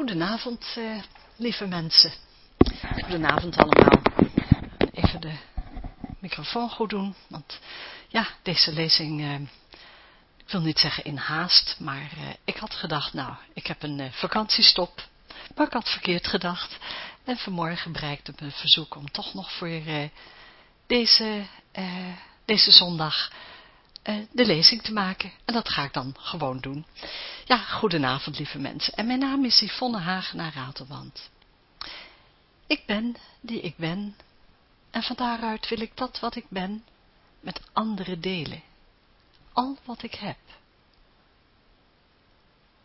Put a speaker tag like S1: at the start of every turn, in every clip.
S1: Goedenavond, eh, lieve mensen. Goedenavond allemaal. Even de microfoon goed doen, want ja, deze lezing, eh, ik wil niet zeggen in haast, maar eh, ik had gedacht, nou, ik heb een vakantiestop, maar ik had verkeerd gedacht. En vanmorgen bereikte mijn verzoek om toch nog voor deze, deze zondag de lezing te maken. En dat ga ik dan gewoon doen. Ja, goedenavond lieve mensen. En mijn naam is Yvonne Hagenaar Ratelband. Ik ben die ik ben. En van daaruit wil ik dat wat ik ben met anderen delen. Al wat ik heb.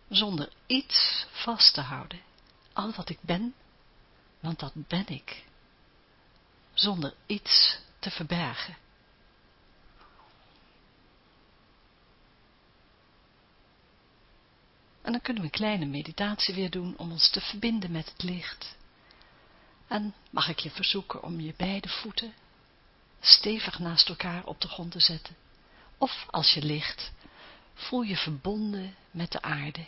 S1: Zonder iets vast te houden. Al wat ik ben, want dat ben ik. Zonder iets te verbergen. En dan kunnen we een kleine meditatie weer doen om ons te verbinden met het licht. En mag ik je verzoeken om je beide voeten stevig naast elkaar op de grond te zetten. Of als je ligt, voel je verbonden met de aarde.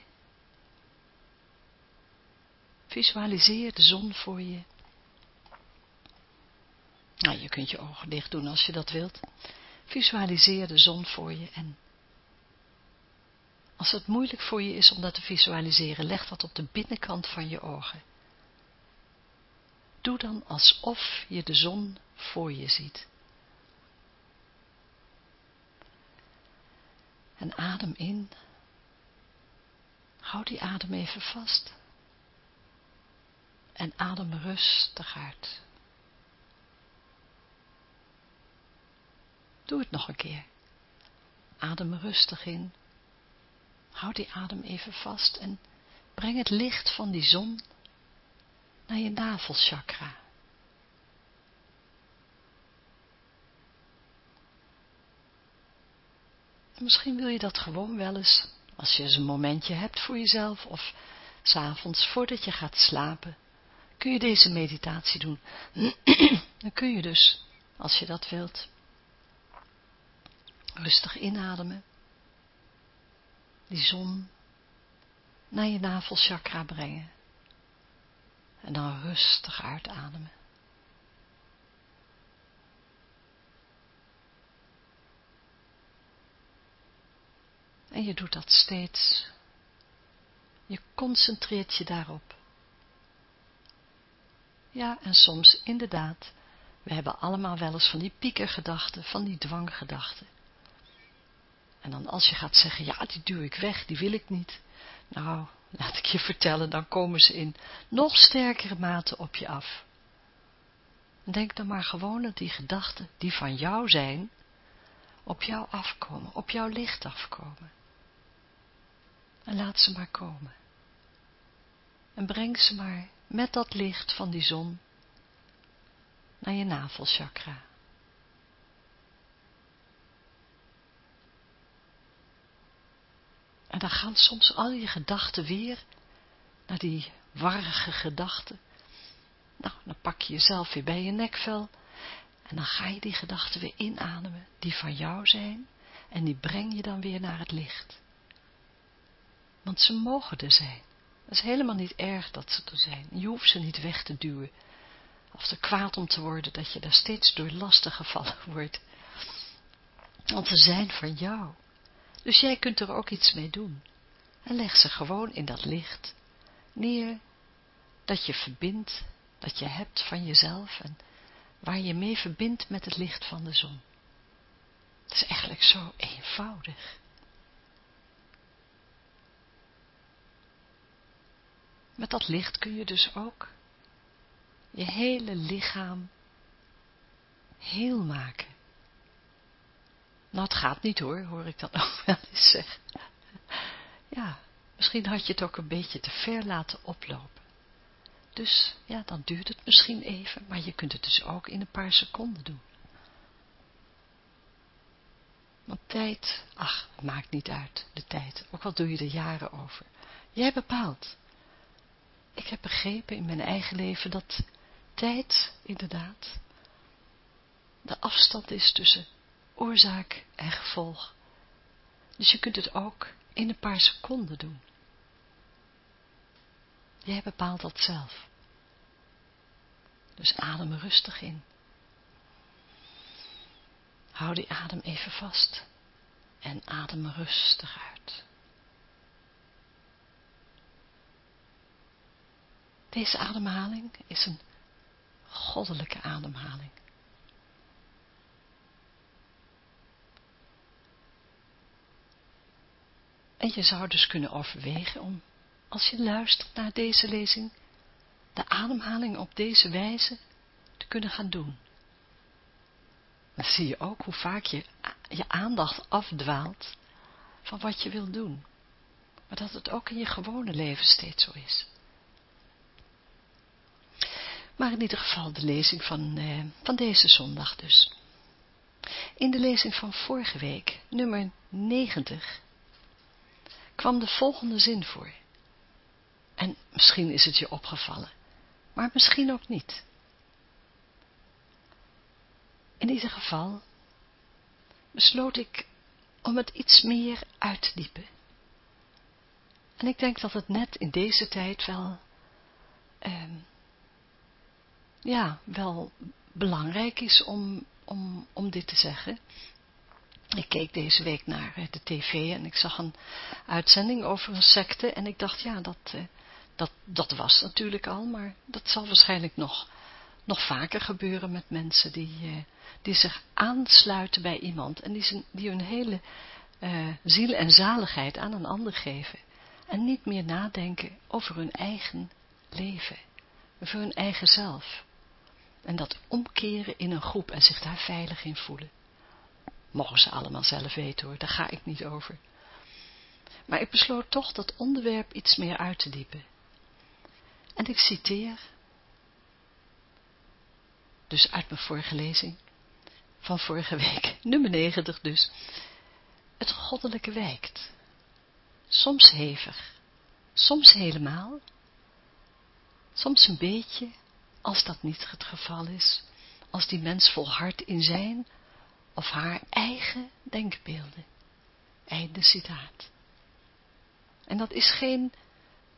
S1: Visualiseer de zon voor je. Nou, je kunt je ogen dicht doen als je dat wilt. Visualiseer de zon voor je en als het moeilijk voor je is om dat te visualiseren, leg dat op de binnenkant van je ogen. Doe dan alsof je de zon voor je ziet. En adem in. Houd die adem even vast. En adem rustig uit. Doe het nog een keer. Adem rustig in. Houd die adem even vast en breng het licht van die zon naar je navelchakra. En misschien wil je dat gewoon wel eens, als je eens een momentje hebt voor jezelf of s'avonds voordat je gaat slapen, kun je deze meditatie doen. Dan kun je dus, als je dat wilt, rustig inademen die zon naar je navelchakra brengen. En dan rustig uitademen. En je doet dat steeds. Je concentreert je daarop. Ja, en soms inderdaad, we hebben allemaal wel eens van die piekergedachten, van die dwanggedachten. En dan als je gaat zeggen, ja, die duw ik weg, die wil ik niet. Nou, laat ik je vertellen, dan komen ze in nog sterkere mate op je af. Denk dan maar gewoon dat die gedachten, die van jou zijn, op jou afkomen, op jouw licht afkomen. En laat ze maar komen. En breng ze maar met dat licht van die zon naar je navelchakra. En dan gaan soms al je gedachten weer naar die warrige gedachten. Nou, dan pak je jezelf weer bij je nekvel. En dan ga je die gedachten weer inademen, die van jou zijn. En die breng je dan weer naar het licht. Want ze mogen er zijn. Het is helemaal niet erg dat ze er zijn. Je hoeft ze niet weg te duwen. Of er kwaad om te worden dat je daar steeds door lastig gevallen wordt. Want ze zijn van jou. Dus jij kunt er ook iets mee doen. En leg ze gewoon in dat licht neer dat je verbindt, dat je hebt van jezelf en waar je mee verbindt met het licht van de zon. Het is eigenlijk zo eenvoudig. Met dat licht kun je dus ook je hele lichaam heel maken. Nou, het gaat niet hoor, hoor ik dan ook wel eens zeggen. Ja, misschien had je het ook een beetje te ver laten oplopen. Dus, ja, dan duurt het misschien even, maar je kunt het dus ook in een paar seconden doen. Want tijd, ach, het maakt niet uit, de tijd. Ook al doe je er jaren over. Jij bepaalt. Ik heb begrepen in mijn eigen leven dat tijd, inderdaad, de afstand is tussen oorzaak en gevolg. Dus je kunt het ook in een paar seconden doen. Jij bepaalt dat zelf. Dus adem rustig in. Hou die adem even vast en adem rustig uit. Deze ademhaling is een goddelijke ademhaling. En je zou dus kunnen overwegen om, als je luistert naar deze lezing, de ademhaling op deze wijze te kunnen gaan doen. Dan zie je ook hoe vaak je, je aandacht afdwaalt van wat je wil doen. Maar dat het ook in je gewone leven steeds zo is. Maar in ieder geval de lezing van, eh, van deze zondag dus. In de lezing van vorige week, nummer 90, kwam de volgende zin voor. En misschien is het je opgevallen, maar misschien ook niet. In ieder geval besloot ik om het iets meer uit te diepen. En ik denk dat het net in deze tijd wel, eh, ja, wel belangrijk is om, om, om dit te zeggen. Ik keek deze week naar eh, de tv en ik zag een uitzending over een secte en ik dacht, ja, dat, eh, dat, dat was natuurlijk al, maar dat zal waarschijnlijk nog, nog vaker gebeuren met mensen die, eh, die zich aansluiten bij iemand en die, die hun hele ziel en zaligheid aan een ander geven en niet meer nadenken over hun eigen leven, over hun eigen zelf. En dat omkeren in een groep en zich daar veilig in voelen. Mogen ze allemaal zelf weten hoor, daar ga ik niet over. Maar ik besloot toch dat onderwerp iets meer uit te diepen. En ik citeer, dus uit mijn vorige lezing, van vorige week, nummer 90 dus. Het goddelijke wijkt, soms hevig, soms helemaal, soms een beetje, als dat niet het geval is, als die mens volhardt in zijn of haar eigen denkbeelden. Einde citaat. En dat is geen,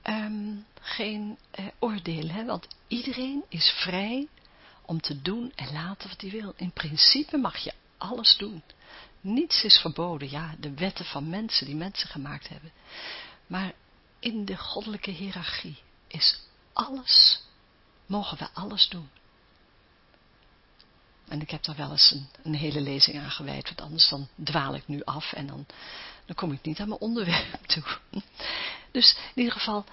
S1: um, geen uh, oordeel, hè? want iedereen is vrij om te doen en laten wat hij wil. In principe mag je alles doen. Niets is verboden, ja, de wetten van mensen die mensen gemaakt hebben. Maar in de goddelijke hiërarchie is alles, mogen we alles doen. En ik heb daar wel eens een, een, hele lezing aan gewijd, want anders dan dwaal ik nu af en dan, dan kom ik niet aan mijn onderwerp toe. Dus in ieder geval,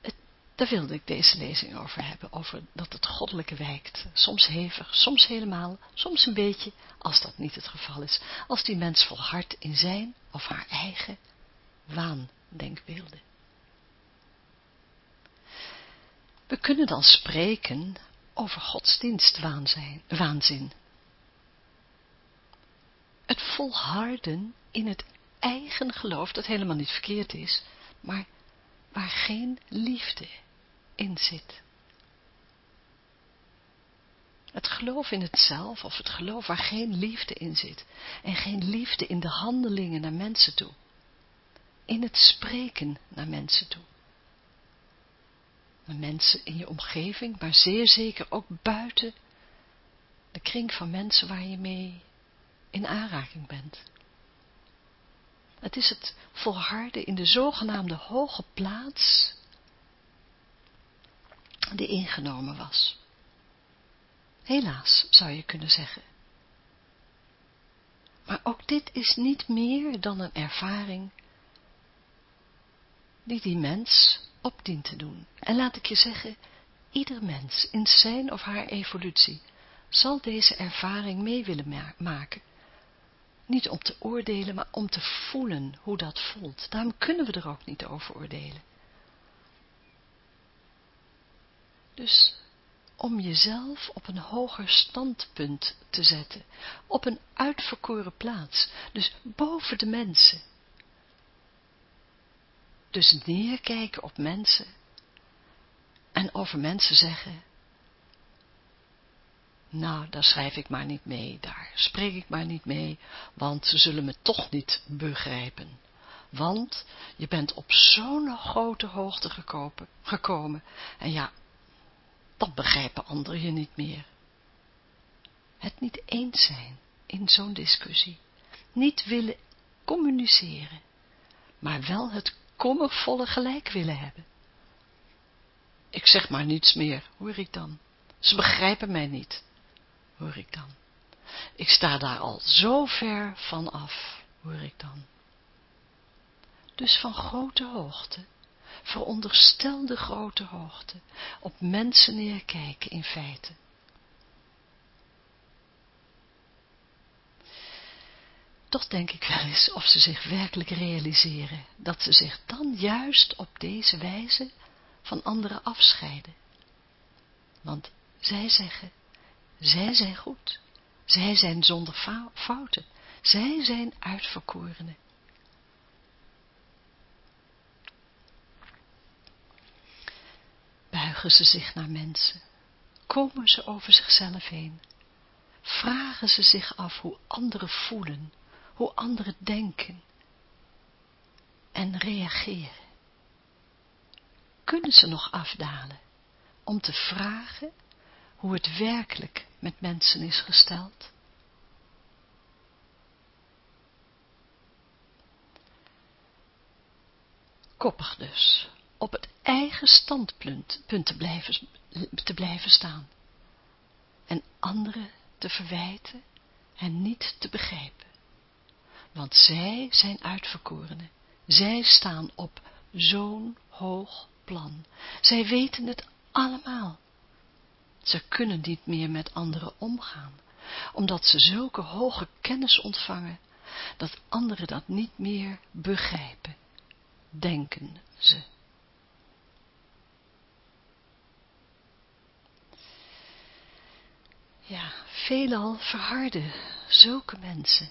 S1: het, daar wilde ik deze lezing over hebben, over dat het goddelijke wijkt. Soms hevig, soms helemaal, soms een beetje, als dat niet het geval is. Als die mens volhardt in zijn of haar eigen waandenkbeelden. We kunnen dan spreken over godsdienstwaanzin volharden in het eigen geloof, dat helemaal niet verkeerd is, maar waar geen liefde in zit. Het geloof in het zelf, of het geloof waar geen liefde in zit, en geen liefde in de handelingen naar mensen toe, in het spreken naar mensen toe. De mensen in je omgeving, maar zeer zeker ook buiten de kring van mensen waar je mee in aanraking bent. Het is het volharden in de zogenaamde hoge plaats die ingenomen was. Helaas, zou je kunnen zeggen. Maar ook dit is niet meer dan een ervaring die die mens op dient te doen. En laat ik je zeggen, ieder mens in zijn of haar evolutie zal deze ervaring mee willen maken niet om te oordelen, maar om te voelen hoe dat voelt. Daarom kunnen we er ook niet over oordelen. Dus om jezelf op een hoger standpunt te zetten, op een uitverkoren plaats, dus boven de mensen. Dus neerkijken op mensen en over mensen zeggen, nou, daar schrijf ik maar niet mee, daar spreek ik maar niet mee, want ze zullen me toch niet begrijpen. Want je bent op zo'n grote hoogte gekomen. En ja, dan begrijpen anderen je niet meer. Het niet eens zijn in zo'n discussie. Niet willen communiceren. Maar wel het kommervolle gelijk willen hebben. Ik zeg maar niets meer, hoor ik dan. Ze begrijpen mij niet, hoor ik dan. Ik sta daar al zo ver van af, hoor ik dan. Dus van grote hoogte, veronderstelde grote hoogte, op mensen neerkijken in feite. Toch denk ik wel eens of ze zich werkelijk realiseren, dat ze zich dan juist op deze wijze van anderen afscheiden. Want zij zeggen, zij zijn goed, zij zijn zonder fouten, zij zijn uitverkorenen. Buigen ze zich naar mensen, komen ze over zichzelf heen, vragen ze zich af hoe anderen voelen, hoe anderen denken en reageren. Kunnen ze nog afdalen om te vragen hoe het werkelijk met mensen is gesteld? Koppig dus, op het eigen standpunt te blijven, te blijven staan en anderen te verwijten en niet te begrijpen. Want zij zijn uitverkorenen, zij staan op zo'n hoog plan. Zij weten het allemaal. Ze kunnen niet meer met anderen omgaan, omdat ze zulke hoge kennis ontvangen, dat anderen dat niet meer begrijpen, denken ze. Ja, veelal verharden zulke mensen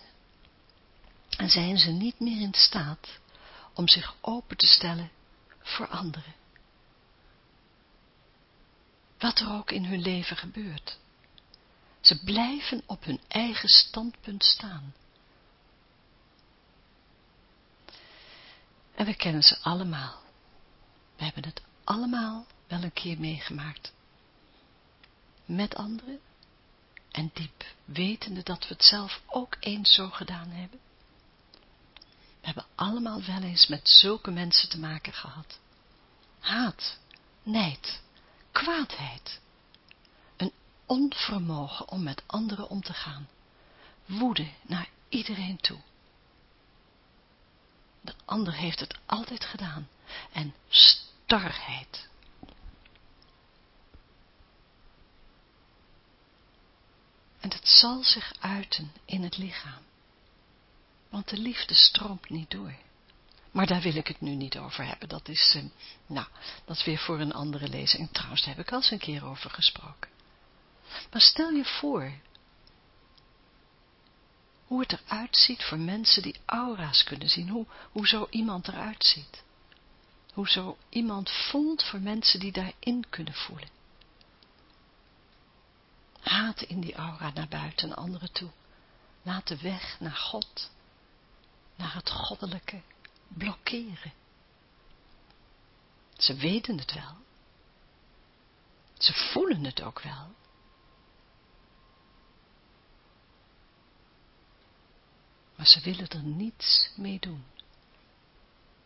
S1: en zijn ze niet meer in staat om zich open te stellen voor anderen wat er ook in hun leven gebeurt. Ze blijven op hun eigen standpunt staan. En we kennen ze allemaal. We hebben het allemaal wel een keer meegemaakt. Met anderen en diep wetende dat we het zelf ook eens zo gedaan hebben. We hebben allemaal wel eens met zulke mensen te maken gehad. Haat, nijd, kwaadheid, een onvermogen om met anderen om te gaan, woede naar iedereen toe. De ander heeft het altijd gedaan en starheid. En het zal zich uiten in het lichaam, want de liefde stroomt niet door. Maar daar wil ik het nu niet over hebben. Dat is, uh, nou, dat is weer voor een andere lezing. Trouwens, daar heb ik al eens een keer over gesproken. Maar stel je voor hoe het eruit ziet voor mensen die aura's kunnen zien. Hoe, hoe zo iemand eruit ziet. Hoe zo iemand voelt voor mensen die daarin kunnen voelen. Haat in die aura naar buiten en anderen toe. Laat de weg naar God, naar het goddelijke, blokkeren. Ze weten het wel. Ze voelen het ook wel. Maar ze willen er niets mee doen.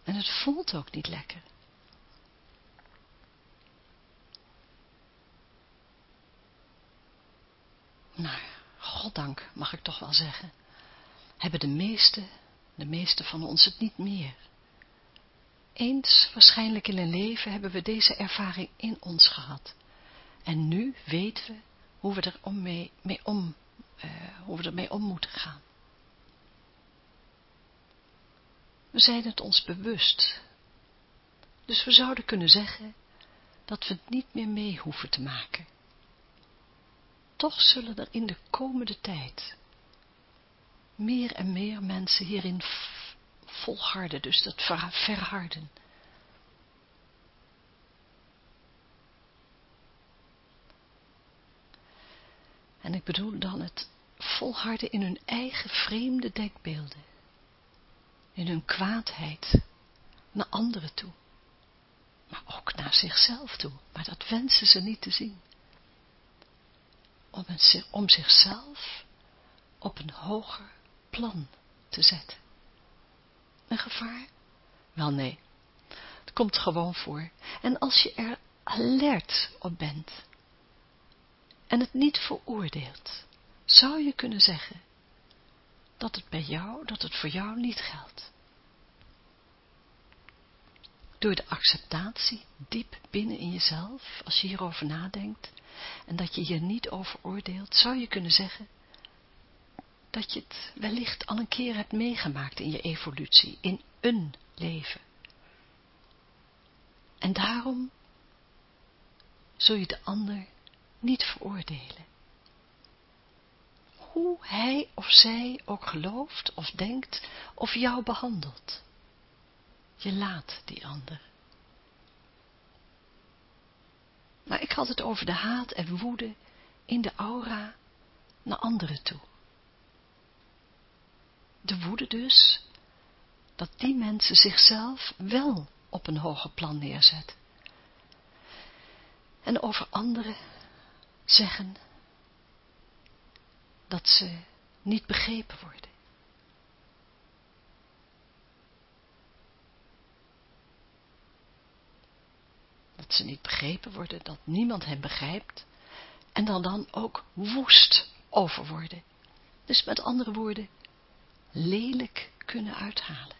S1: En het voelt ook niet lekker. Nou, goddank mag ik toch wel zeggen, hebben de meeste de meeste van ons het niet meer. Eens, waarschijnlijk in een leven, hebben we deze ervaring in ons gehad. En nu weten we hoe we er om mee, mee om, uh, hoe we ermee om moeten gaan. We zijn het ons bewust. Dus we zouden kunnen zeggen dat we het niet meer mee hoeven te maken. Toch zullen er in de komende tijd meer en meer mensen hierin volharden, dus dat verharden. En ik bedoel dan het volharden in hun eigen vreemde denkbeelden. in hun kwaadheid naar anderen toe, maar ook naar zichzelf toe, maar dat wensen ze niet te zien. Om, om zichzelf op een hoger plan te zetten. Een gevaar? Wel nee, het komt gewoon voor. En als je er alert op bent en het niet veroordeelt, zou je kunnen zeggen dat het bij jou, dat het voor jou niet geldt. Door de acceptatie diep binnen in jezelf, als je hierover nadenkt, en dat je je niet over oordeelt, zou je kunnen zeggen dat je het wellicht al een keer hebt meegemaakt in je evolutie, in een leven. En daarom zul je de ander niet veroordelen. Hoe hij of zij ook gelooft of denkt of jou behandelt. Je laat die ander. Maar ik had het over de haat en woede in de aura naar anderen toe. De woede dus, dat die mensen zichzelf wel op een hoger plan neerzet. En over anderen zeggen dat ze niet begrepen worden. Dat ze niet begrepen worden, dat niemand hen begrijpt en dan dan ook woest over worden. Dus met andere woorden, lelijk kunnen uithalen.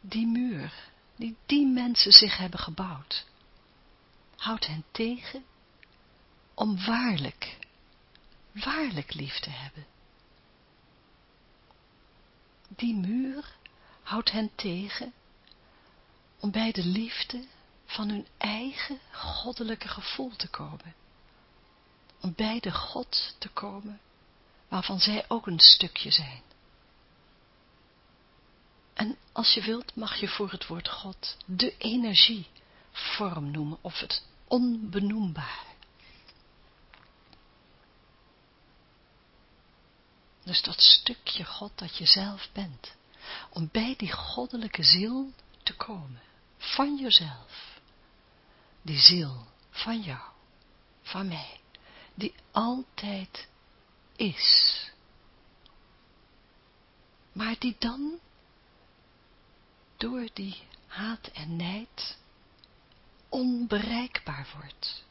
S1: Die muur die die mensen zich hebben gebouwd, houdt hen tegen om waarlijk, waarlijk lief te hebben. Die muur houdt hen tegen om bij de liefde van hun eigen goddelijke gevoel te komen. Om bij de God te komen waarvan zij ook een stukje zijn. En als je wilt, mag je voor het woord God de energie vorm noemen, of het onbenoembare. Dus dat stukje God dat je zelf bent, om bij die goddelijke ziel te komen, van jezelf. Die ziel van jou, van mij, die altijd is. Maar die dan door die haat en nijd onbereikbaar wordt.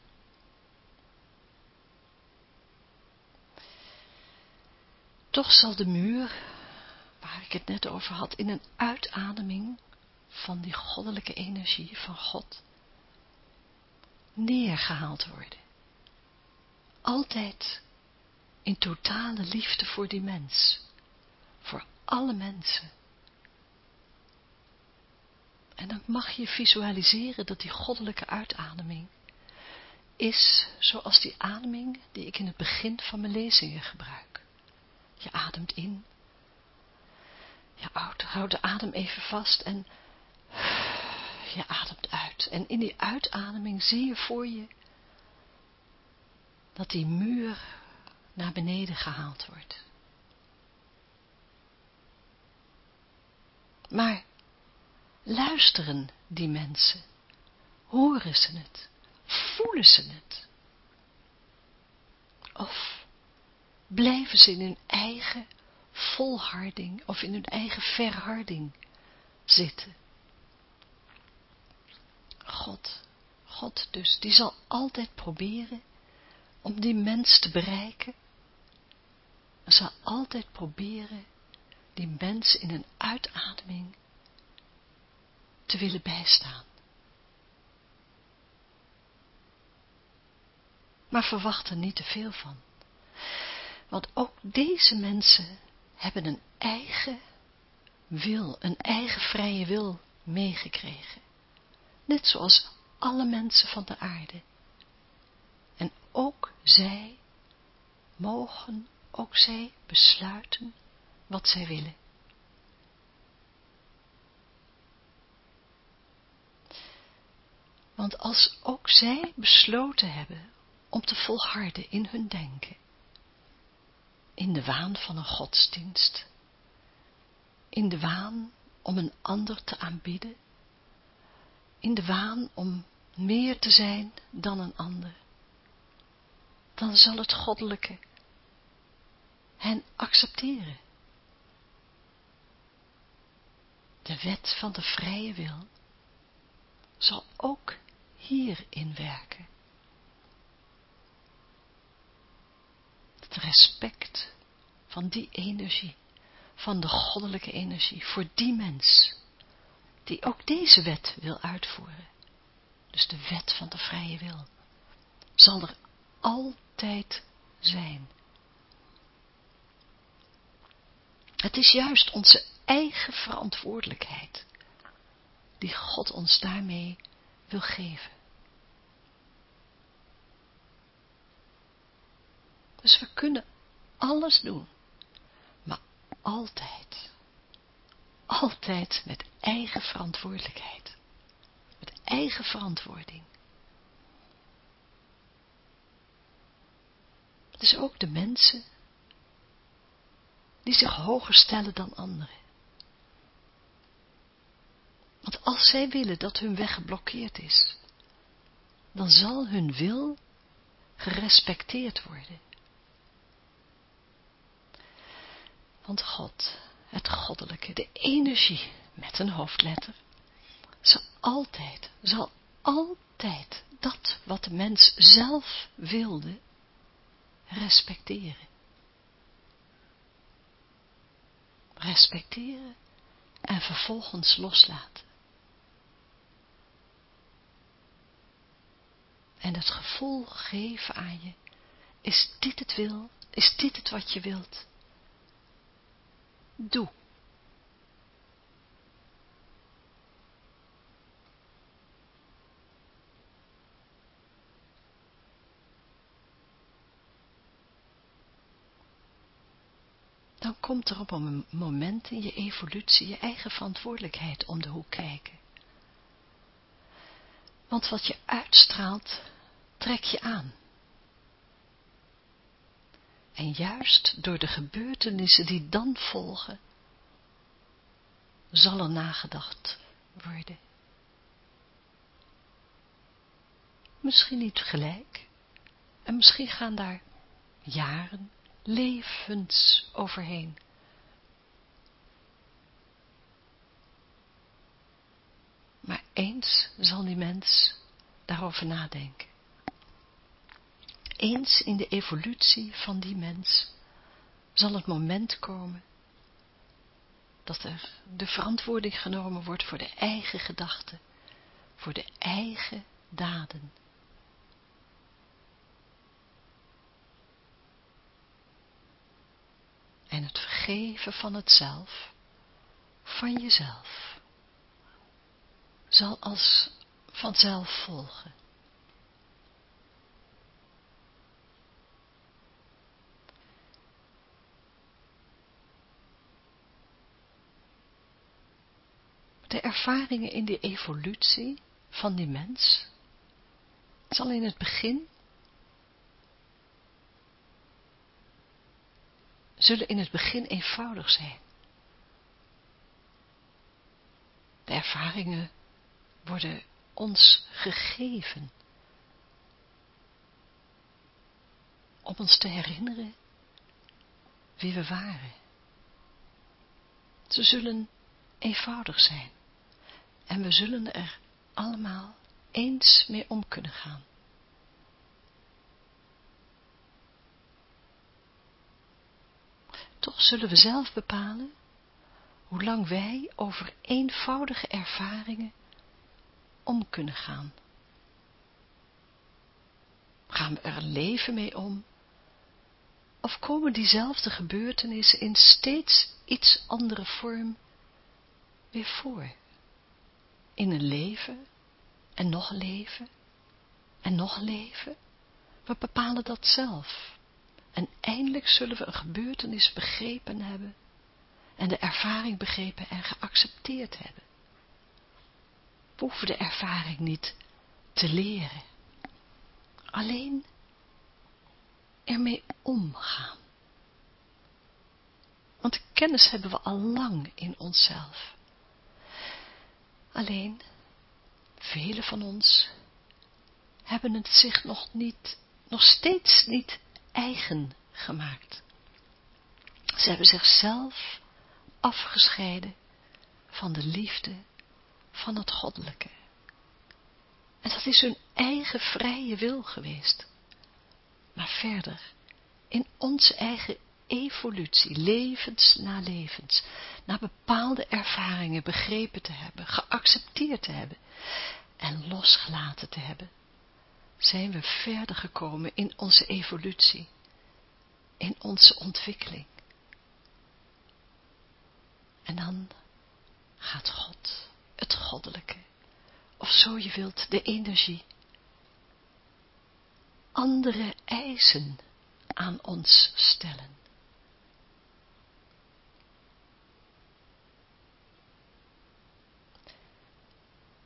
S1: Toch zal de muur, waar ik het net over had, in een uitademing van die goddelijke energie van God, neergehaald worden. Altijd in totale liefde voor die mens, voor alle mensen. En dan mag je visualiseren dat die goddelijke uitademing is zoals die ademing die ik in het begin van mijn lezingen gebruik. Je ademt in. Je houdt de adem even vast en je ademt uit. En in die uitademing zie je voor je dat die muur naar beneden gehaald wordt. Maar luisteren die mensen? Horen ze het? Voelen ze het? Of blijven ze in hun eigen volharding of in hun eigen verharding zitten? God, God dus, die zal altijd proberen om die mens te bereiken. Hij zal altijd proberen die mens in een uitademing te willen bijstaan. Maar verwacht er niet te veel van. Want ook deze mensen hebben een eigen wil, een eigen vrije wil meegekregen. Net zoals alle mensen van de aarde. En ook zij mogen, ook zij besluiten wat zij willen. Want als ook zij besloten hebben om te volharden in hun denken, in de waan van een godsdienst, in de waan om een ander te aanbieden, in de waan om meer te zijn dan een ander, dan zal het goddelijke hen accepteren. De wet van de vrije wil zal ook hierin werken. Het respect van die energie, van de goddelijke energie, voor die mens, die ook deze wet wil uitvoeren, dus de wet van de vrije wil, zal er altijd zijn. Het is juist onze eigen verantwoordelijkheid die God ons daarmee wil geven. Dus we kunnen alles doen, maar altijd, altijd met eigen verantwoordelijkheid, met eigen verantwoording. Dus ook de mensen die zich hoger stellen dan anderen. Want als zij willen dat hun weg geblokkeerd is, dan zal hun wil gerespecteerd worden. Want God, het goddelijke, de energie met een hoofdletter, zal altijd, zal altijd dat wat de mens zelf wilde, respecteren. Respecteren en vervolgens loslaten. En het gevoel geven aan je, is dit het wil, is dit het wat je wilt? Doe. Dan komt er op een moment in je evolutie je eigen verantwoordelijkheid om de hoek kijken. Want wat je uitstraalt, trek je aan. En juist door de gebeurtenissen die dan volgen, zal er nagedacht worden. Misschien niet gelijk, en misschien gaan daar jaren, levens overheen. Maar eens zal die mens daarover nadenken eens in de evolutie van die mens zal het moment komen dat er de verantwoording genomen wordt voor de eigen gedachten, voor de eigen daden. En het vergeven van het zelf, van jezelf, zal als vanzelf volgen. de ervaringen in de evolutie van die mens zal in het begin zullen in het begin eenvoudig zijn. De ervaringen worden ons gegeven om ons te herinneren wie we waren. Ze zullen eenvoudig zijn. En we zullen er allemaal eens mee om kunnen gaan. Toch zullen we zelf bepalen hoe lang wij over eenvoudige ervaringen om kunnen gaan. Gaan we er een leven mee om? Of komen diezelfde gebeurtenissen in steeds iets andere vorm weer voor? in een leven en nog leven en nog leven. We bepalen dat zelf. En eindelijk zullen we een gebeurtenis begrepen hebben en de ervaring begrepen en geaccepteerd hebben. We hoeven de ervaring niet te leren. Alleen ermee omgaan. Want kennis hebben we al lang in onszelf. Alleen, velen van ons hebben het zich nog niet, nog steeds niet eigen gemaakt. Ze hebben zichzelf afgescheiden van de liefde van het goddelijke. En dat is hun eigen vrije wil geweest. Maar verder, in onze eigen evolutie, levens na levens, na bepaalde ervaringen begrepen te hebben, geaccepteerd te hebben en losgelaten te hebben, zijn we verder gekomen in onze evolutie, in onze ontwikkeling. En dan gaat God, het goddelijke, of zo je wilt, de energie, andere eisen aan ons stellen.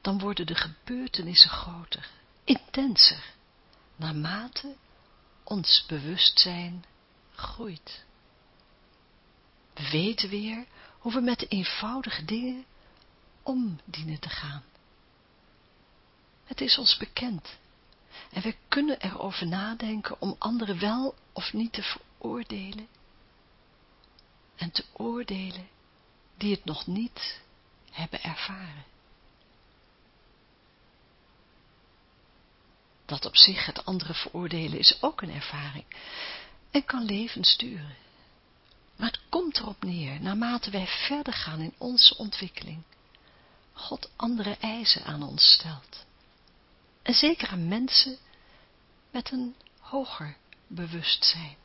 S1: Dan worden de gebeurtenissen groter, intenser, naarmate ons bewustzijn groeit. We weten weer hoe we met de eenvoudige dingen om dienen te gaan. Het is ons bekend en we kunnen erover nadenken om anderen wel of niet te veroordelen en te oordelen die het nog niet hebben ervaren. Dat op zich het andere veroordelen is ook een ervaring en kan leven sturen. Maar het komt erop neer, naarmate wij verder gaan in onze ontwikkeling, God andere eisen aan ons stelt. En zeker aan mensen met een hoger bewustzijn.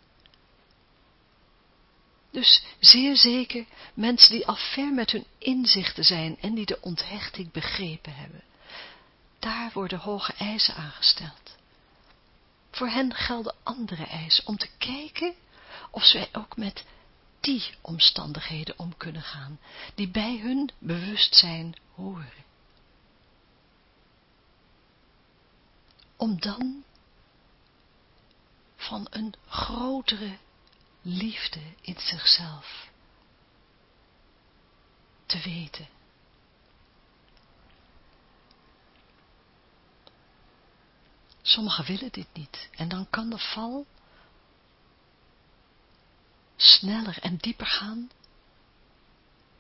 S1: Dus zeer zeker mensen die al ver met hun inzichten zijn en die de onthechting begrepen hebben. Daar worden hoge eisen aangesteld. Voor hen gelden andere eisen om te kijken of zij ook met die omstandigheden om kunnen gaan, die bij hun bewustzijn horen. Om dan van een grotere liefde in zichzelf te weten. Sommigen willen dit niet en dan kan de val sneller en dieper gaan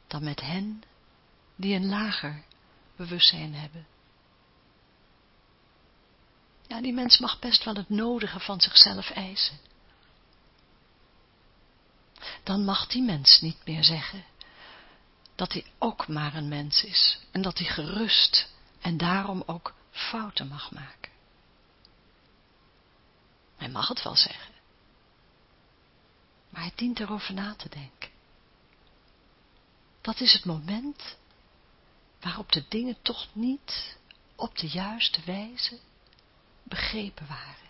S1: dan met hen die een lager bewustzijn hebben. Ja, die mens mag best wel het nodige van zichzelf eisen. Dan mag die mens niet meer zeggen dat hij ook maar een mens is en dat hij gerust en daarom ook fouten mag maken. Hij mag het wel zeggen. Maar het dient erover na te denken. Dat is het moment waarop de dingen toch niet op de juiste wijze begrepen waren.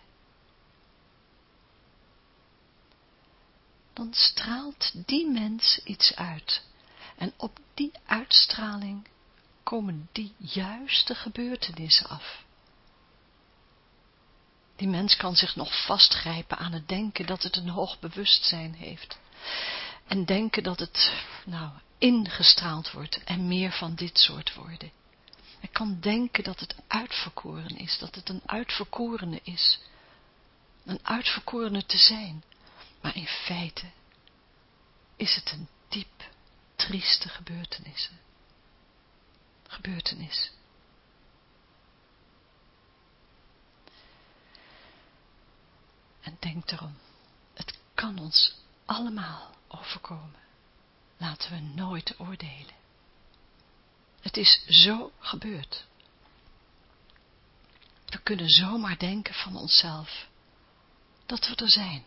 S1: Dan straalt die mens iets uit en op die uitstraling komen die juiste gebeurtenissen af. Die mens kan zich nog vastgrijpen aan het denken dat het een hoog bewustzijn heeft. En denken dat het, nou, ingestraald wordt en meer van dit soort woorden. Hij kan denken dat het uitverkoren is, dat het een uitverkorene is. Een uitverkorene te zijn. Maar in feite is het een diep, trieste gebeurtenis. Gebeurtenis. En denk erom, het kan ons allemaal overkomen. Laten we nooit oordelen. Het is zo gebeurd. We kunnen zomaar denken van onszelf dat we er zijn.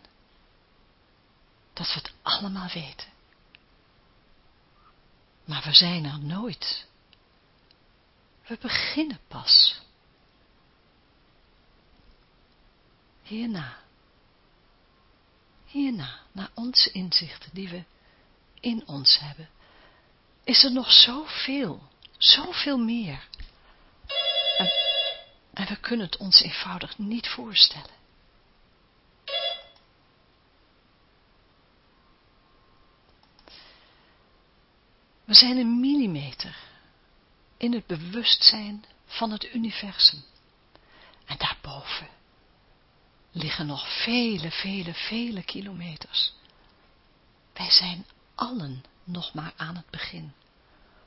S1: Dat we het allemaal weten. Maar we zijn er nooit. We beginnen pas. Hierna hierna, naar onze inzichten die we in ons hebben, is er nog zoveel, zoveel meer. En, en we kunnen het ons eenvoudig niet voorstellen. We zijn een millimeter in het bewustzijn van het universum. En daarboven liggen nog vele, vele, vele kilometers. Wij zijn allen nog maar aan het begin.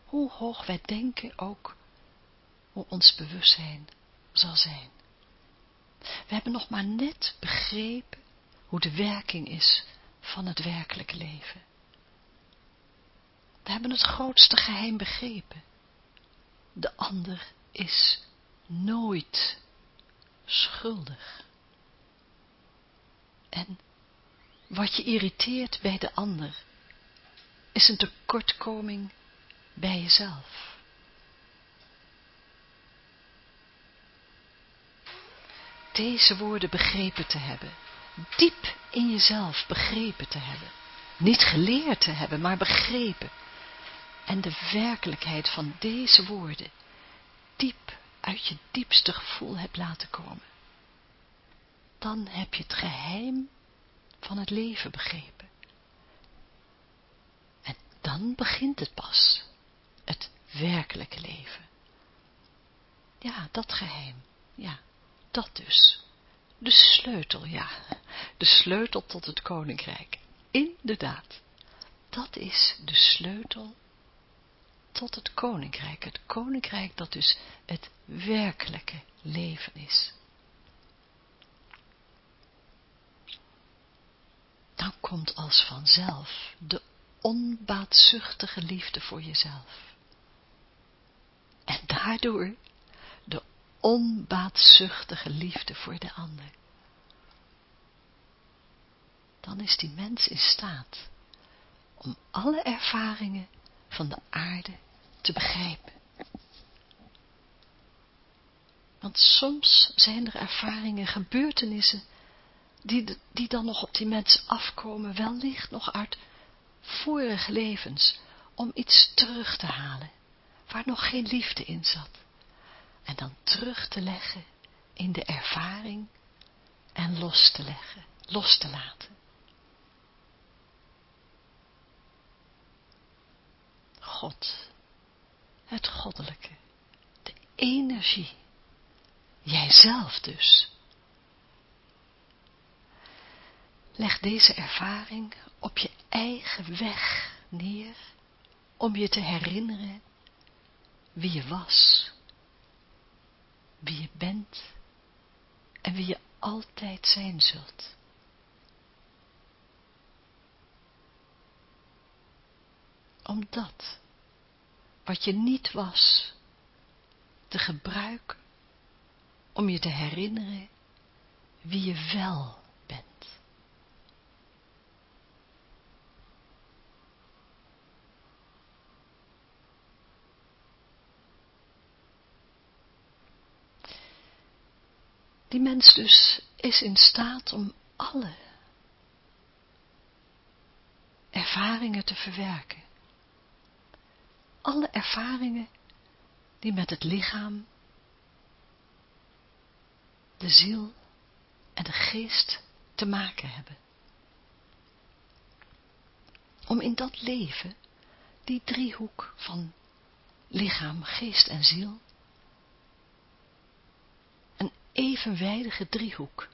S1: Hoe hoog wij denken ook hoe ons bewustzijn zal zijn. We hebben nog maar net begrepen hoe de werking is van het werkelijke leven. We hebben het grootste geheim begrepen. De ander is nooit schuldig. En wat je irriteert bij de ander, is een tekortkoming bij jezelf. Deze woorden begrepen te hebben, diep in jezelf begrepen te hebben, niet geleerd te hebben, maar begrepen, en de werkelijkheid van deze woorden diep uit je diepste gevoel hebt laten komen, dan heb je het geheim van het leven begrepen. En dan begint het pas, het werkelijke leven. Ja, dat geheim, ja, dat dus. De sleutel, ja, de sleutel tot het koninkrijk. Inderdaad, dat is de sleutel tot het koninkrijk. Het koninkrijk dat dus het werkelijke leven is. Dan komt als vanzelf de onbaatzuchtige liefde voor jezelf. En daardoor de onbaatzuchtige liefde voor de ander. Dan is die mens in staat om alle ervaringen van de aarde te begrijpen. Want soms zijn er ervaringen, gebeurtenissen, die, die dan nog op die mens afkomen, wellicht nog uit vorige levens, om iets terug te halen, waar nog geen liefde in zat. En dan terug te leggen in de ervaring en los te leggen, los te laten. God, het goddelijke, de energie, jijzelf dus. Leg deze ervaring op je eigen weg neer, om je te herinneren wie je was, wie je bent en wie je altijd zijn zult. Omdat wat je niet was, te gebruiken om je te herinneren wie je wel bent. Die mens dus is in staat om alle ervaringen te verwerken alle ervaringen die met het lichaam, de ziel en de geest te maken hebben. Om in dat leven, die driehoek van lichaam, geest en ziel, evenwijdige driehoek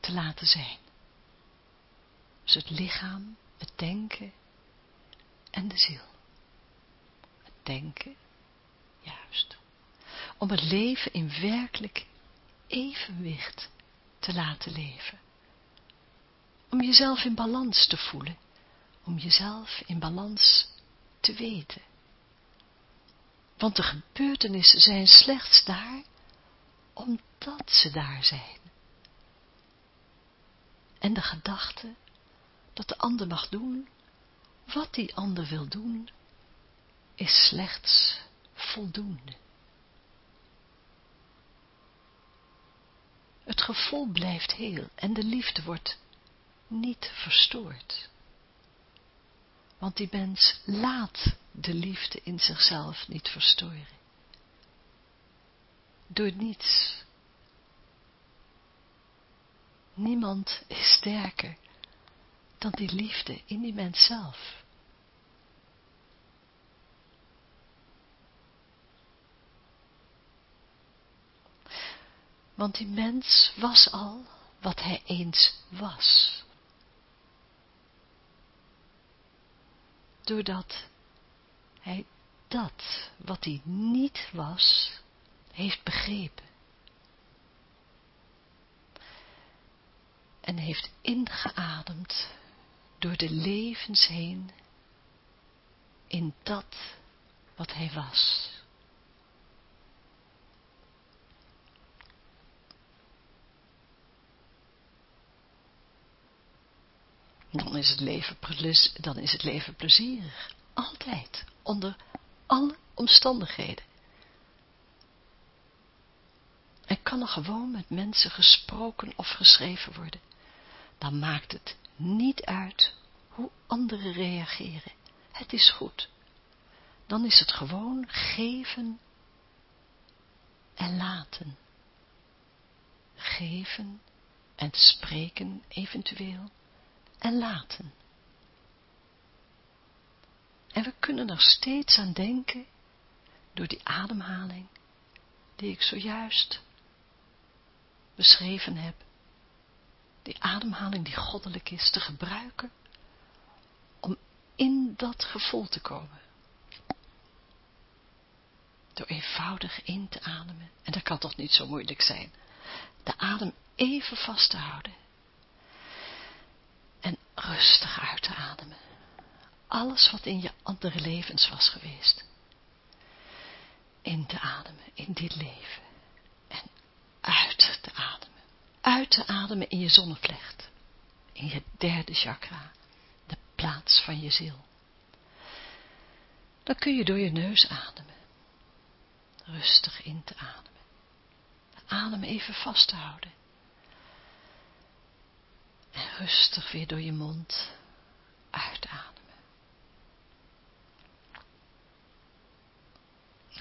S1: te laten zijn. Dus het lichaam, het denken en de ziel denken, juist, om het leven in werkelijk evenwicht te laten leven. Om jezelf in balans te voelen, om jezelf in balans te weten. Want de gebeurtenissen zijn slechts daar, omdat ze daar zijn. En de gedachte dat de ander mag doen wat die ander wil doen, is slechts voldoende. Het gevoel blijft heel en de liefde wordt niet verstoord. Want die mens laat de liefde in zichzelf niet verstoren door niets. Niemand is sterker dan die liefde in die mens zelf. Want die mens was al wat hij eens was. Doordat hij dat wat hij niet was, heeft begrepen. En heeft ingeademd door de levens heen in dat wat hij was. Dan is het leven, dan is het leven plezierig. Altijd. Onder alle omstandigheden. En kan er gewoon met mensen gesproken of geschreven worden. Dan maakt het niet uit hoe anderen reageren. Het is goed. Dan is het gewoon geven en laten. Geven en spreken eventueel en laten. En we kunnen er steeds aan denken door die ademhaling die ik zojuist beschreven heb. Die ademhaling die goddelijk is te gebruiken om in dat gevoel te komen. Door eenvoudig in te ademen. En dat kan toch niet zo moeilijk zijn. De adem even vast te houden. En rustig uit te ademen alles wat in je andere levens was geweest. In te ademen, in dit leven. Te ademen. Uit te ademen in je zonnevlecht. In je derde chakra. De plaats van je ziel. Dan kun je door je neus ademen. Rustig in te ademen. De adem even vast te houden. En rustig weer door je mond uitademen.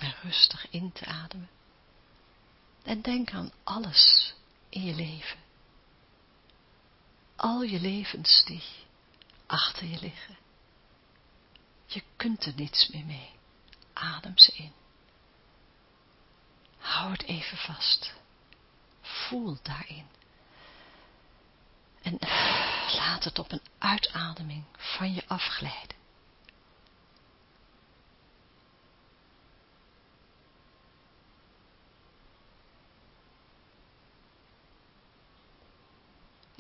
S1: en rustig in te ademen. En denk aan alles in je leven. Al je levens die achter je liggen. Je kunt er niets meer mee. Adem ze in. Hou het even vast. Voel daarin. En laat het op een uitademing van je afglijden.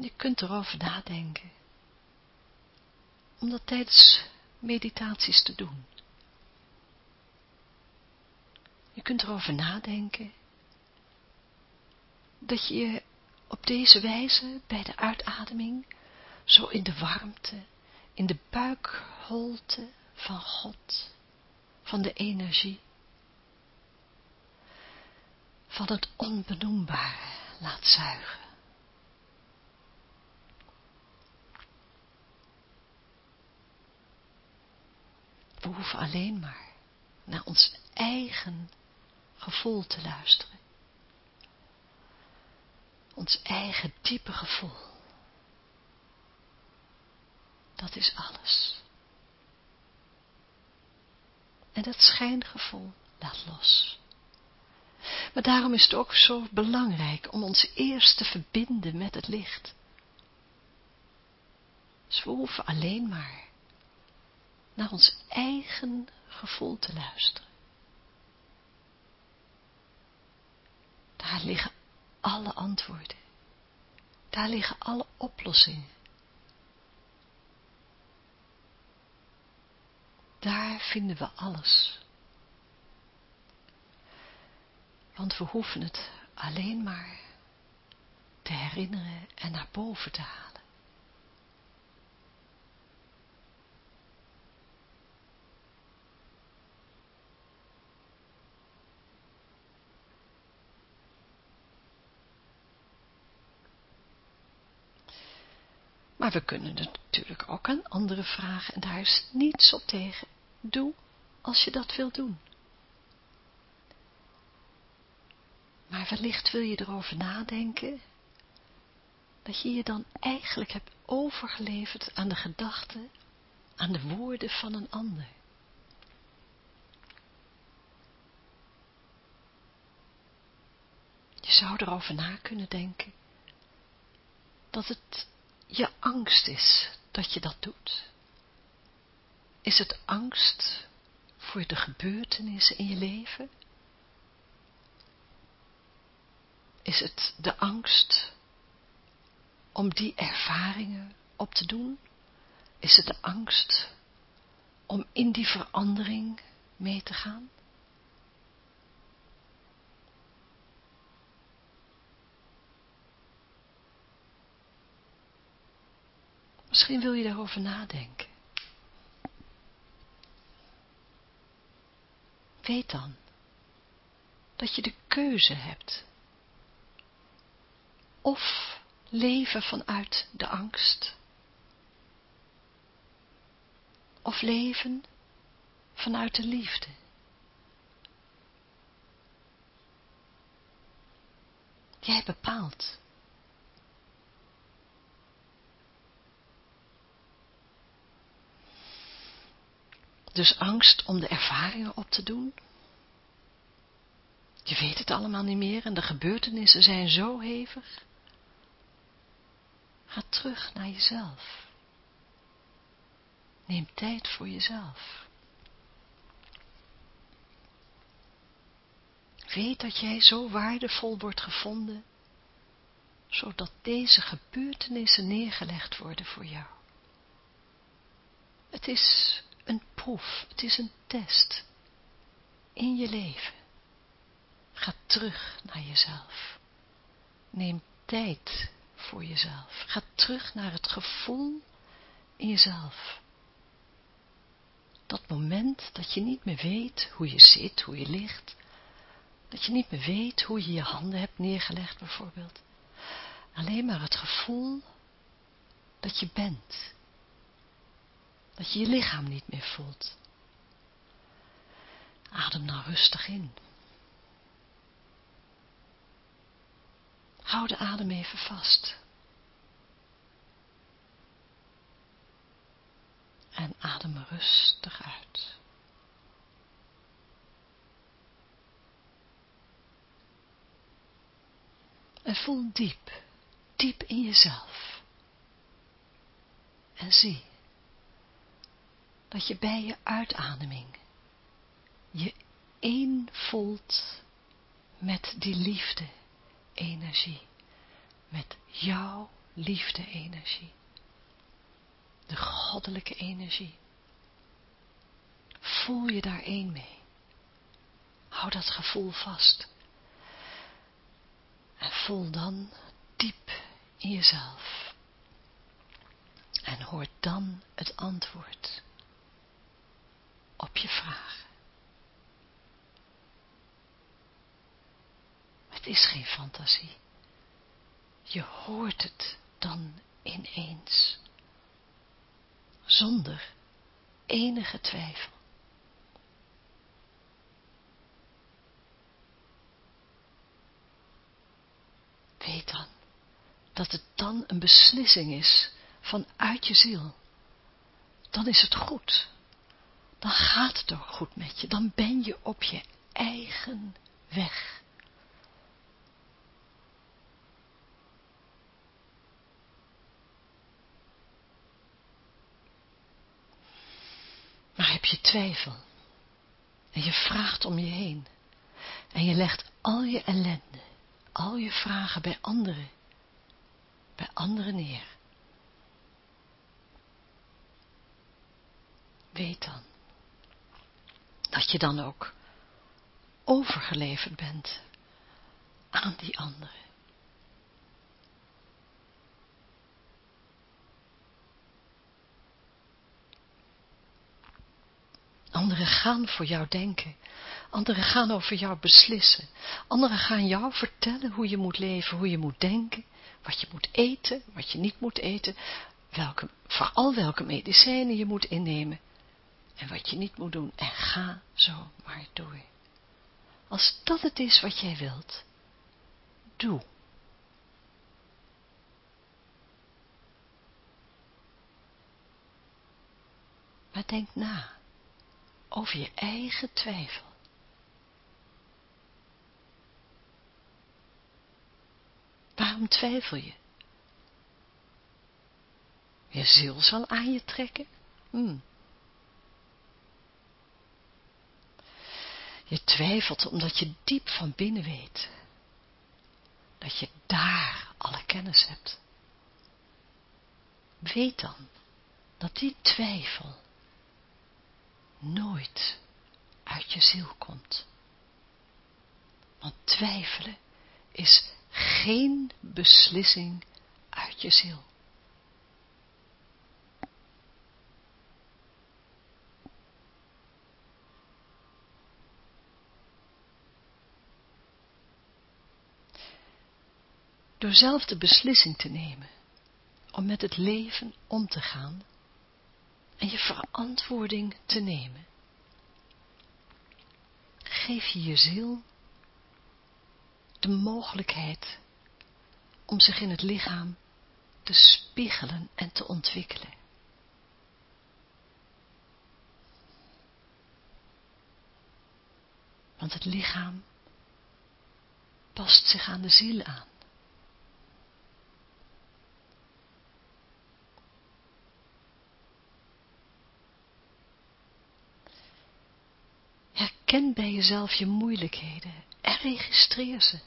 S1: Je kunt erover nadenken. Om dat tijdens meditaties te doen. Je kunt erover nadenken dat je je op deze wijze bij de uitademing zo in de warmte, in de buikholte van God, van de energie, van het onbenoembare laat zuigen. We hoeven alleen maar naar ons eigen gevoel te luisteren. Ons eigen diepe gevoel. Dat is alles. En dat schijngevoel laat los. Maar daarom is het ook zo belangrijk om ons eerst te verbinden met het licht. Dus we hoeven alleen maar naar ons eigen gevoel te luisteren. Daar liggen alle antwoorden. Daar liggen alle oplossingen. Daar vinden we alles. Want we hoeven het alleen maar te herinneren en naar boven te halen. Maar we kunnen natuurlijk ook aan anderen vragen en daar is niets op tegen. Doe als je dat wilt doen. Maar wellicht wil je erover nadenken dat je je dan eigenlijk hebt overgeleverd aan de gedachten, aan de woorden van een ander. Je zou erover na kunnen denken dat het je angst is dat je dat doet. Is het angst voor de gebeurtenissen in je leven? Is het de angst om die ervaringen op te doen? Is het de angst om in die verandering mee te gaan? Misschien wil je daarover nadenken. Weet dan dat je de keuze hebt. Of leven vanuit de angst. Of leven vanuit de liefde. Jij bepaalt. Dus angst om de ervaringen op te doen. Je weet het allemaal niet meer en de gebeurtenissen zijn zo hevig. Ga terug naar jezelf. Neem tijd voor jezelf. Weet dat jij zo waardevol wordt gevonden, zodat deze gebeurtenissen neergelegd worden voor jou. Het is proef, het is een test in je leven. Ga terug naar jezelf. Neem tijd voor jezelf. Ga terug naar het gevoel in jezelf. Dat moment dat je niet meer weet hoe je zit, hoe je ligt. Dat je niet meer weet hoe je je handen hebt neergelegd bijvoorbeeld. Alleen maar het gevoel dat je bent. Dat je je lichaam niet meer voelt. Adem nou rustig in. Hou de adem even vast. En adem rustig uit. En voel diep, diep in jezelf. En zie dat je bij je uitademing je één voelt met die liefde energie, met jouw liefde energie, de goddelijke energie. Voel je daar één mee. Hou dat gevoel vast. En voel dan diep in jezelf. En hoor dan het antwoord je vraag. Het is geen fantasie. Je hoort het dan ineens. Zonder enige twijfel. Weet dan dat het dan een beslissing is vanuit je ziel. Dan is het goed dan gaat het ook goed met je. Dan ben je op je eigen weg. Maar heb je twijfel en je vraagt om je heen en je legt al je ellende, al je vragen bij anderen, bij anderen neer. Weet dan dat je dan ook overgeleverd bent aan die anderen. Anderen gaan voor jou denken. Anderen gaan over jou beslissen. Anderen gaan jou vertellen hoe je moet leven, hoe je moet denken, wat je moet eten, wat je niet moet eten, welke, vooral welke medicijnen je moet innemen en wat je niet moet doen. En ga zo maar door. Als dat het is wat jij wilt, doe. Maar denk na over je eigen twijfel. Waarom twijfel je? Je ziel zal aan je trekken? Hmm. Je twijfelt omdat je diep van binnen weet dat je daar alle kennis hebt. Weet dan dat die twijfel nooit uit je ziel komt. Want twijfelen is geen beslissing uit je ziel. Door zelf de beslissing te nemen om met het leven om te gaan en je verantwoording te nemen, geef je je ziel de mogelijkheid om zich in het lichaam te spiegelen en te ontwikkelen. Want het lichaam past zich aan de ziel aan. Herken bij jezelf je moeilijkheden en registreer ze.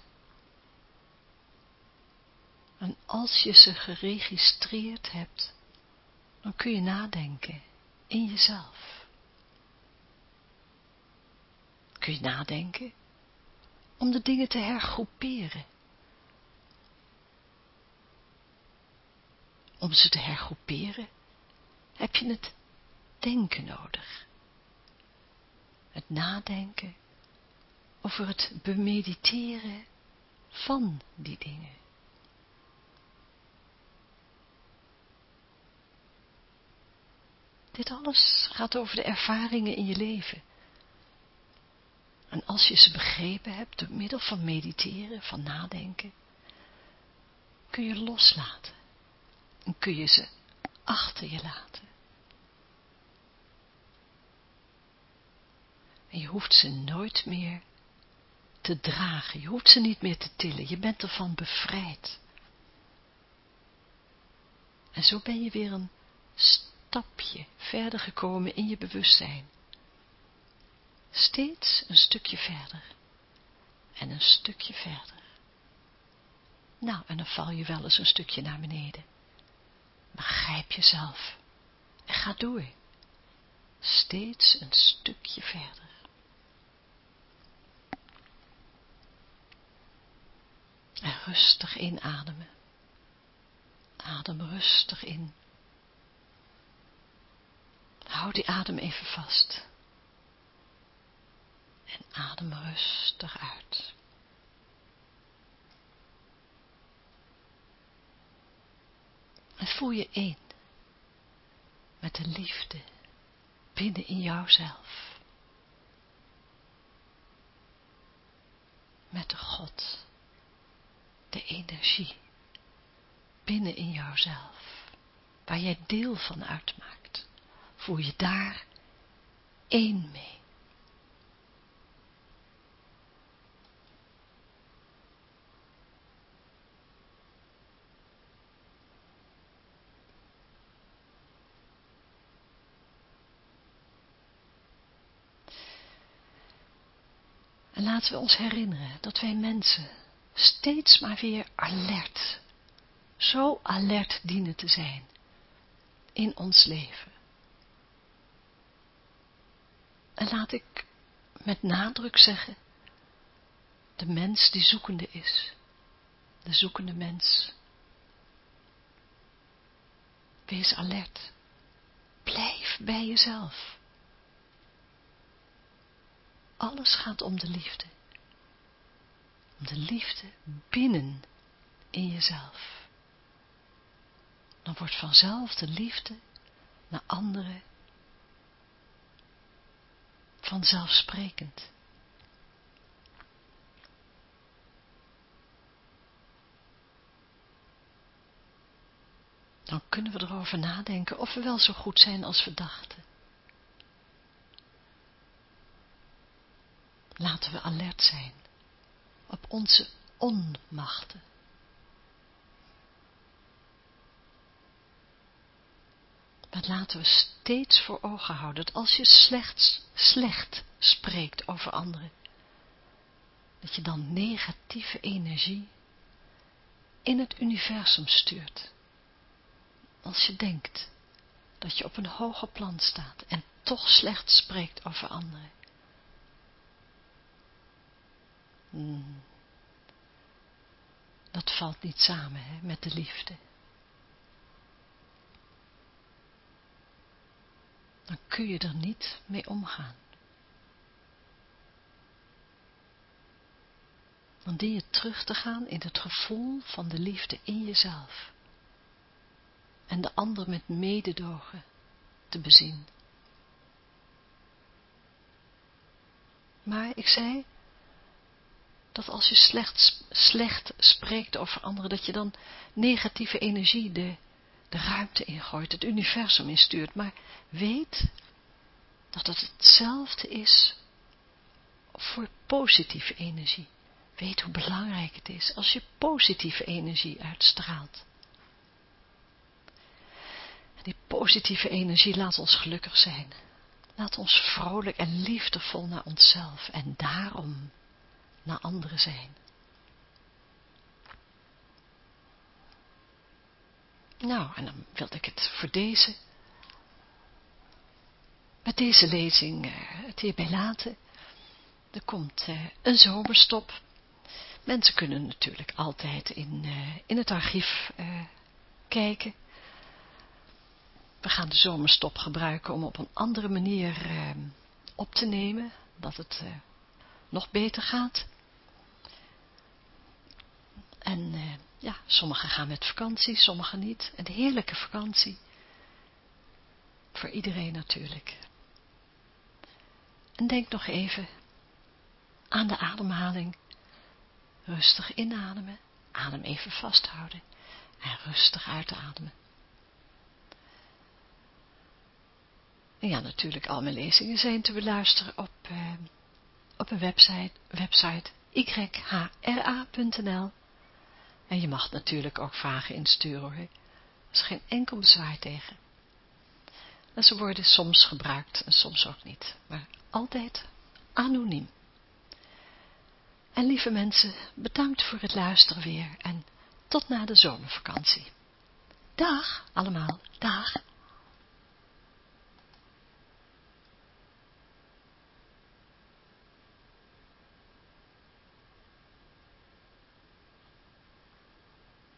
S1: En als je ze geregistreerd hebt, dan kun je nadenken in jezelf. Kun je nadenken om de dingen te hergroeperen. Om ze te hergroeperen heb je het denken nodig. Het nadenken over het bemediteren van die dingen. Dit alles gaat over de ervaringen in je leven. En als je ze begrepen hebt door middel van mediteren, van nadenken, kun je loslaten en kun je ze achter je laten. En je hoeft ze nooit meer te dragen, je hoeft ze niet meer te tillen, je bent ervan bevrijd. En zo ben je weer een stapje verder gekomen in je bewustzijn. Steeds een stukje verder. En een stukje verder. Nou, en dan val je wel eens een stukje naar beneden. Maar grijp jezelf. En ga door. Steeds een stukje verder. En rustig inademen. Adem rustig in. Hou die adem even vast. En adem rustig uit. En voel je één met de liefde binnen in jouzelf. Met de God, de energie binnen in jouzelf, waar jij deel van uitmaakt voel je daar één mee. En laten we ons herinneren dat wij mensen steeds maar weer alert, zo alert dienen te zijn in ons leven. En laat ik met nadruk zeggen, de mens die zoekende is, de zoekende mens. Wees alert. Blijf bij jezelf. Alles gaat om de liefde. Om de liefde binnen in jezelf. Dan wordt vanzelf de liefde naar anderen vanzelfsprekend. Dan kunnen we erover nadenken of we wel zo goed zijn als we dachten. Laten we alert zijn op onze onmachten. Maar laten we steeds voor ogen houden dat als je slechts slecht spreekt over anderen, dat je dan negatieve energie in het universum stuurt. Als je denkt dat je op een hoger plan staat en toch slecht spreekt over anderen. Hmm. Dat valt niet samen hè, met de liefde. Dan kun je er niet mee omgaan. Dan dien je terug te gaan in het gevoel van de liefde in jezelf. En de ander met mededogen te bezien. Maar ik zei dat als je slecht, slecht spreekt over anderen, dat je dan negatieve energie de, de ruimte ingooit, het universum instuurt. Maar weet dat het hetzelfde is voor positieve energie. Weet hoe belangrijk het is als je positieve energie uitstraalt. Die positieve energie laat ons gelukkig zijn. Laat ons vrolijk en liefdevol naar onszelf en daarom naar anderen zijn. Nou, en dan wilde ik het voor deze, met deze lezing uh, het hierbij laten. Er komt uh, een zomerstop. Mensen kunnen natuurlijk altijd in, uh, in het archief kijken. We gaan de zomerstop gebruiken om op een andere manier op te nemen, dat het nog beter gaat. En uh, ja, sommigen gaan met vakantie, sommigen niet. Een heerlijke vakantie. Voor iedereen natuurlijk. En denk nog even aan de ademhaling. Rustig inademen, adem even vasthouden en rustig uitademen. En ja, natuurlijk, al mijn lezingen zijn te beluisteren op, uh, op een website, website yhra.nl en je mag natuurlijk ook vragen insturen hoor. Er is geen enkel bezwaar tegen. En ze worden soms gebruikt en soms ook niet. Maar altijd anoniem. En lieve mensen, bedankt voor het luisteren weer en tot na de zomervakantie. Dag allemaal, dag.